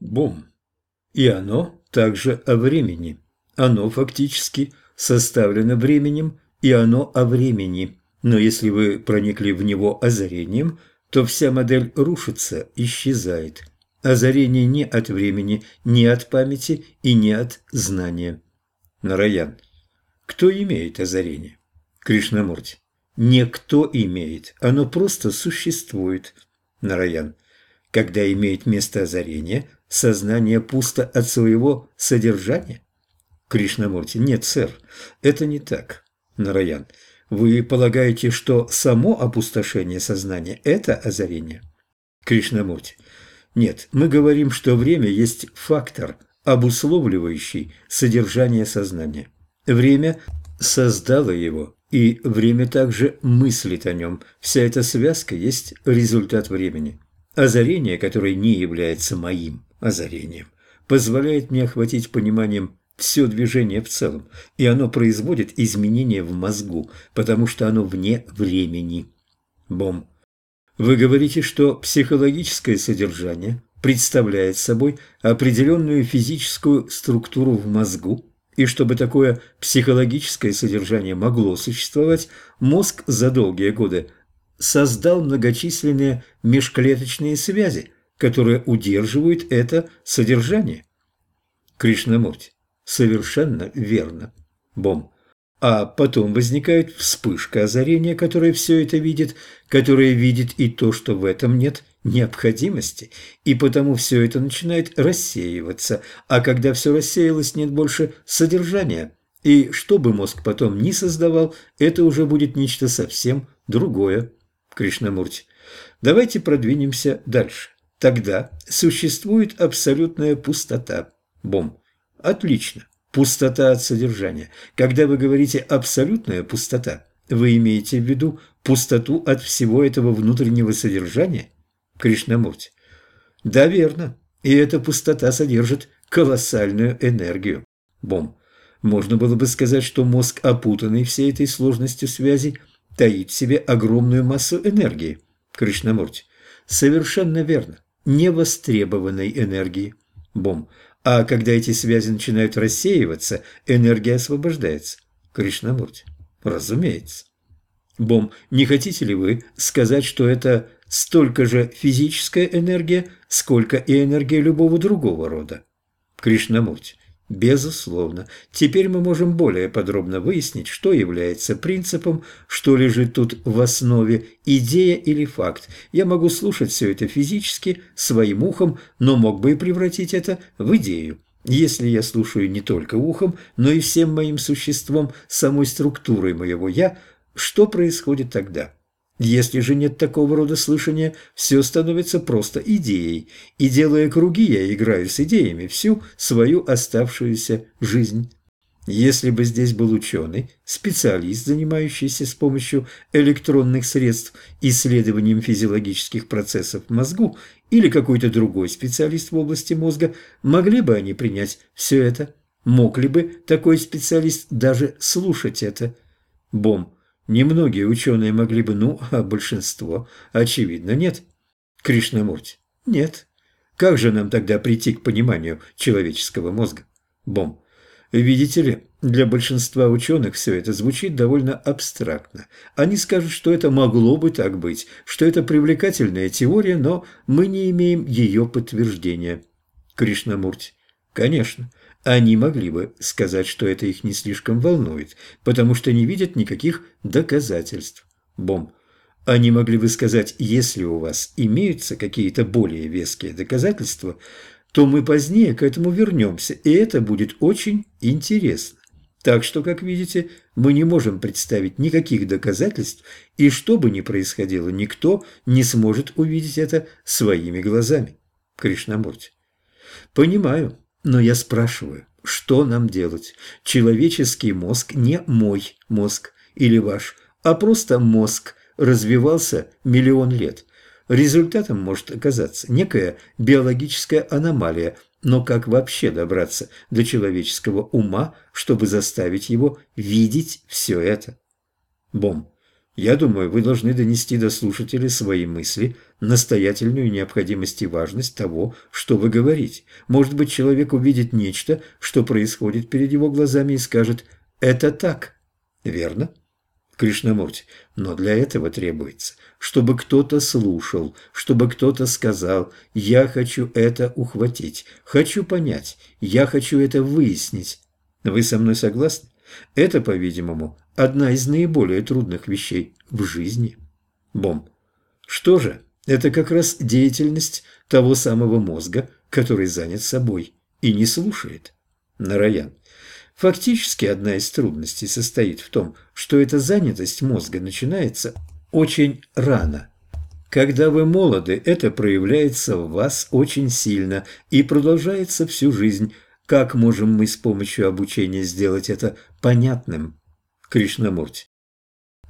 Бом. И оно также о времени. Оно фактически составлено временем, и оно о времени. Но если вы проникли в него озарением, то вся модель рушится, исчезает. Озарение не от времени, не от памяти и не от знания. Нараян. Кто имеет озарение? Кришнамурти. Никто имеет, оно просто существует. Нараян. Когда имеет место озарение, сознание пусто от своего содержания? Кришнамурти. Нет, сэр, это не так. Нараян. Вы полагаете, что само опустошение сознания – это озарение? Кришнамурти. Нет, мы говорим, что время есть фактор, обусловливающий содержание сознания. Время создало его, и время также мыслит о нем. Вся эта связка есть результат времени. Озарение, которое не является моим озарением, позволяет мне охватить пониманием все движение в целом, и оно производит изменения в мозгу, потому что оно вне времени. Бом. Вы говорите, что психологическое содержание представляет собой определенную физическую структуру в мозгу, и чтобы такое психологическое содержание могло существовать, мозг за долгие годы создал многочисленные межклеточные связи, которые удерживают это содержание. Кришнамурти. Совершенно верно. Бом. А потом возникает вспышка озарения, которая все это видит, которая видит и то, что в этом нет необходимости, и потому все это начинает рассеиваться, а когда все рассеялось, нет больше содержания. И что бы мозг потом ни создавал, это уже будет нечто совсем другое. Кришнамурти. Давайте продвинемся дальше. Тогда существует абсолютная пустота. Бом. Отлично. Пустота от содержания. Когда вы говорите «абсолютная пустота», вы имеете в виду пустоту от всего этого внутреннего содержания? Кришнамурти. Да, верно. И эта пустота содержит колоссальную энергию. Бом. Можно было бы сказать, что мозг, опутанный всей этой сложностью связей, таит в себе огромную массу энергии. Кришнамурти. Совершенно верно. Невостребованной энергии. Бом. А когда эти связи начинают рассеиваться, энергия освобождается. Кришнамурти. Разумеется. Бом, не хотите ли вы сказать, что это столько же физическая энергия, сколько и энергия любого другого рода? Кришнамурти. Безусловно. Теперь мы можем более подробно выяснить, что является принципом, что лежит тут в основе, идея или факт. Я могу слушать все это физически, своим ухом, но мог бы и превратить это в идею. Если я слушаю не только ухом, но и всем моим существом, самой структурой моего «я», что происходит тогда? Если же нет такого рода слышания, все становится просто идеей, и делая круги, я играю с идеями всю свою оставшуюся жизнь. Если бы здесь был ученый, специалист, занимающийся с помощью электронных средств исследованием физиологических процессов в мозгу, или какой-то другой специалист в области мозга, могли бы они принять все это? Мог ли бы такой специалист даже слушать это? Бом. Немногие ученые могли бы, ну, а большинство, очевидно, нет. Кришнамурти. Нет. Как же нам тогда прийти к пониманию человеческого мозга? Бом. Видите ли, для большинства ученых все это звучит довольно абстрактно. Они скажут, что это могло бы так быть, что это привлекательная теория, но мы не имеем ее подтверждения. Кришнамурти. Конечно. Они могли бы сказать, что это их не слишком волнует, потому что не видят никаких доказательств. Бом. Они могли бы сказать, если у вас имеются какие-то более веские доказательства, то мы позднее к этому вернемся, и это будет очень интересно. Так что, как видите, мы не можем представить никаких доказательств, и что бы ни происходило, никто не сможет увидеть это своими глазами. Кришнамурти. Понимаю. Но я спрашиваю, что нам делать? Человеческий мозг не мой мозг или ваш, а просто мозг развивался миллион лет. Результатом может оказаться некая биологическая аномалия, но как вообще добраться до человеческого ума, чтобы заставить его видеть все это? Бом. Я думаю, вы должны донести до слушателей свои мысли настоятельную необходимость и важность того, что вы говорите. Может быть, человек увидит нечто, что происходит перед его глазами и скажет «это так». Верно? Кришнамурти, но для этого требуется, чтобы кто-то слушал, чтобы кто-то сказал «я хочу это ухватить, хочу понять, я хочу это выяснить». Вы со мной согласны? Это, по-видимому, одна из наиболее трудных вещей в жизни. Бом. Что же, это как раз деятельность того самого мозга, который занят собой и не слушает. Нараян. Фактически одна из трудностей состоит в том, что эта занятость мозга начинается очень рано. Когда вы молоды, это проявляется в вас очень сильно и продолжается всю жизнь. Как можем мы с помощью обучения сделать это понятным? Кришнамурти.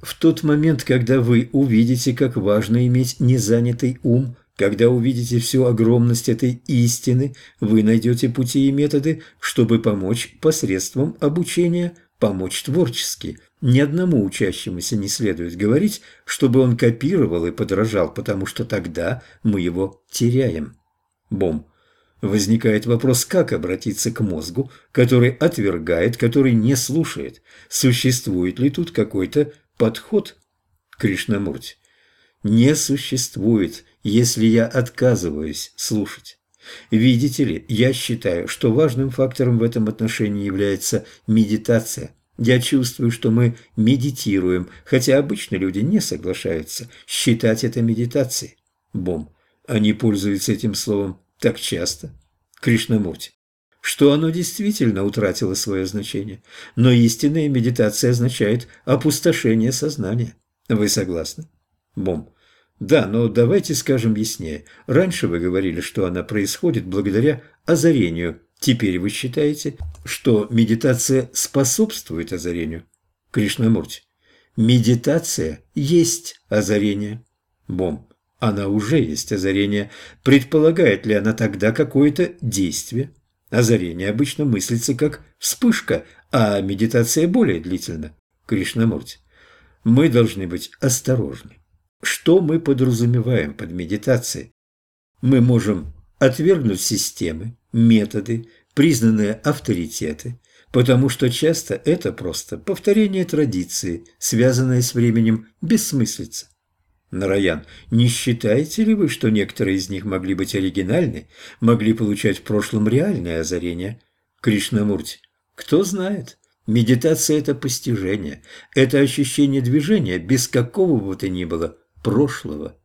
В тот момент, когда вы увидите, как важно иметь незанятый ум, когда увидите всю огромность этой истины, вы найдете пути и методы, чтобы помочь посредством обучения, помочь творчески. Ни одному учащемуся не следует говорить, чтобы он копировал и подражал, потому что тогда мы его теряем. Бом. Возникает вопрос, как обратиться к мозгу, который отвергает, который не слушает. Существует ли тут какой-то подход Кришнамурти не существует, если я отказываюсь слушать. Видите ли, я считаю, что важным фактором в этом отношении является медитация. Я чувствую, что мы медитируем, хотя обычно люди не соглашаются считать это медитацией. Бом. Они пользуются этим словом так часто. Кришнамурти что оно действительно утратило свое значение. Но истинная медитация означает опустошение сознания. Вы согласны? Бом. Да, но давайте скажем яснее. Раньше вы говорили, что она происходит благодаря озарению. Теперь вы считаете, что медитация способствует озарению? Кришнамурти. Медитация есть озарение. Бом. Она уже есть озарение. Предполагает ли она тогда какое-то действие? Озарение обычно мыслится как вспышка, а медитация более длительна. Кришнамурти. Мы должны быть осторожны. Что мы подразумеваем под медитацией? Мы можем отвергнуть системы, методы, признанные авторитеты, потому что часто это просто повторение традиции, связанное с временем бессмыслица. Нараян, не считаете ли вы, что некоторые из них могли быть оригинальны, могли получать в прошлом реальное озарение? Кришнамурти, кто знает? Медитация – это постижение, это ощущение движения без какого бы то ни было прошлого.